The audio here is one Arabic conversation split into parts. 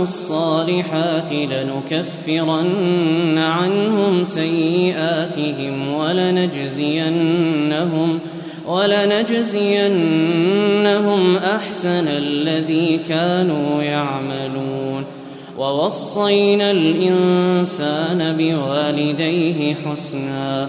وعملوا الصالحات لنكفرن عنهم سيئاتهم ولنجزينهم ولنجزينهم أحسن الذي كانوا يعملون ووصينا الإنسان بوالديه حسنا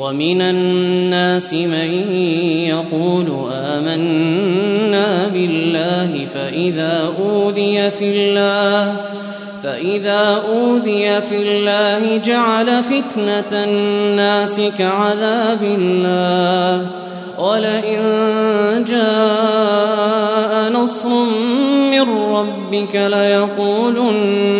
ومن الناس من يقول آمنا بالله فإذا أوذي في الله فإذا أوذي في الله جعل فتنة الناس كعذاب الله. ولئن جاء نصر من ربك ليقولن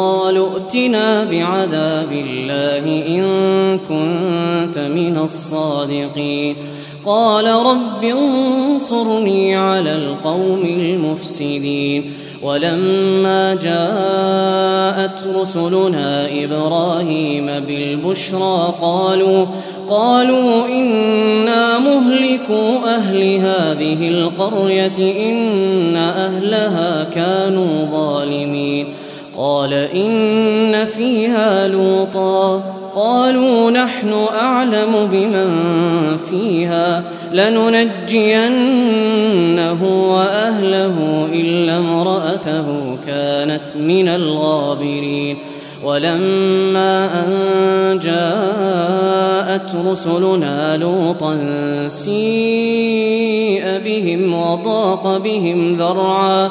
قالوا ائتنا بعذاب الله إن كنت من الصادقين. قال رب انصرني على القوم المفسدين. ولما جاءت رسلنا إبراهيم بالبشرى قالوا قالوا إنا مهلكو أهل هذه القرية إن أهلها كانوا ظالمين. قال إن فيها لوطا. قالوا نحن أعلم بمن فيها لننجينه وأهله إلا امرأته كانت من الغابرين. ولما أن جاءت رسلنا لوطا سيء بهم وضاق بهم ذرعا.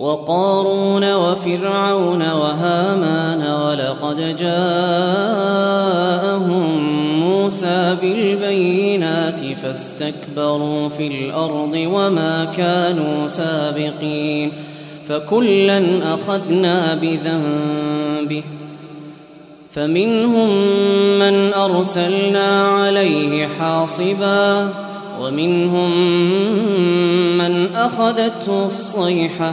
وقارون وفرعون وهامان ولقد جاءهم موسى بالبينات فاستكبروا في الأرض وما كانوا سابقين فكلا أخذنا بذنبه فمنهم من أرسلنا عليه حاصبا ومنهم من أخذته الصيحة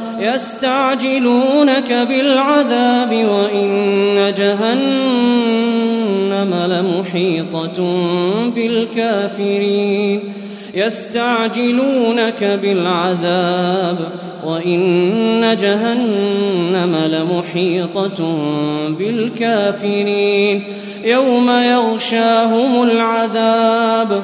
يستعجلونك بالعذاب وإن جهنم لمحيطة بالكافرين. يستعجلونك بالعذاب وإن جهنم لمحيطة بالكافرين. يوم يغشاهم العذاب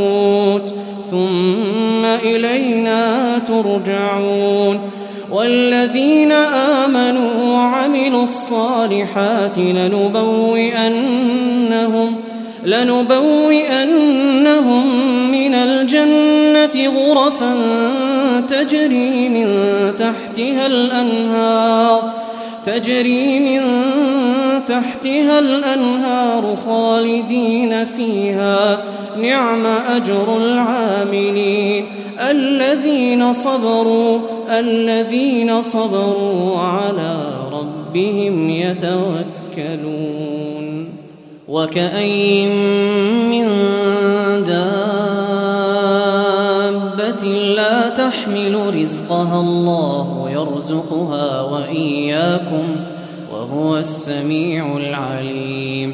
ترجعون والذين آمنوا وعملوا الصالحات لنبوئنهم لنبوئنهم من الجنة غرفا تجري من تحتها الأنهار تجري من تحتها الأنهار خالدين فيها نعم أجر العاملين الذين صبروا الذين صبروا على ربهم يتوكلون. وكأين من دابة لا تحمل رزقها الله يرزقها وإياكم وهو السميع العليم.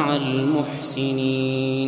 مع المحسنين.